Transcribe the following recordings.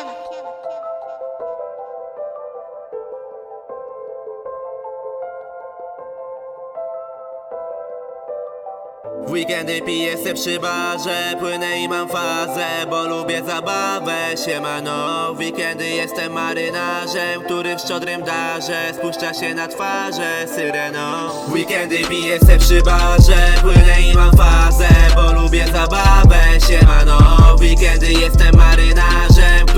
W weekendy piję se przy barze Płynę i mam fazę, bo lubię zabawę Siemano, w weekendy jestem marynarzem Który w szczodrym darze Spuszcza się na twarze syreną W weekendy piję se przy barze Płynę i mam fazę, bo lubię zabawę Siemano, w weekendy jestem marynarzem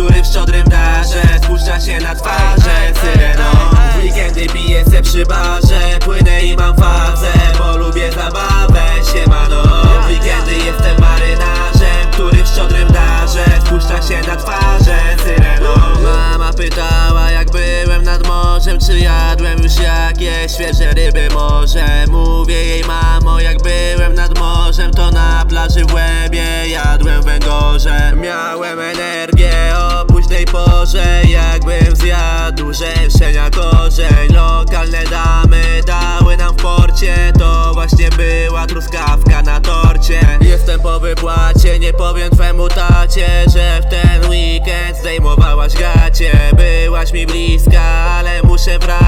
Który w szczodrym darze Spuszcza się na twarze syreną W weekendy piję se przy barze Płynę i mam fazę, bo lubię zabawę Siemano, w weekendy jestem marynarzem Który w szczodrym darze Spuszcza się na twarze syreną Mama pytała jak byłem nad morzem Czy jadłem już jakieś świeże ryby może Łebie jadłem węgorze. Miałem energię o późnej porze. Jakbym zjadł rzeszenia korzeń. Lokalne damy dały nam w porcie. To właśnie była truskawka na torcie. Jestem po wypłacie, nie powiem twemu tacie Że w ten weekend zdejmowałaś gacie. Byłaś mi bliska, ale muszę wracać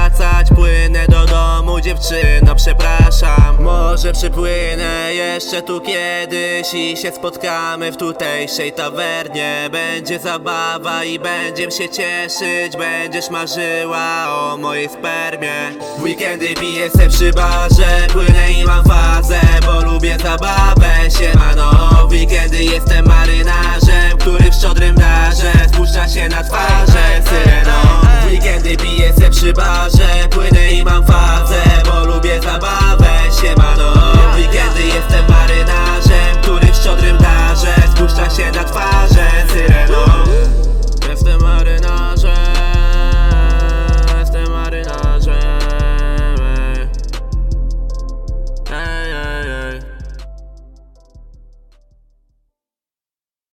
dziewczyno, przepraszam. Może przypłynę jeszcze tu kiedyś I się spotkamy w tutejszej tawernie. Będzie zabawa i będziemy się cieszyć. Będziesz marzyła o mojej spermie. W Weekendy piję se przy barze Płynę i mam fazę, bo lubię zabawę Siemano, w weekendy jestem marynarzem Który w szczodrym darze spuszcza się na twarze. Syreno, w weekendy piję se przy barze.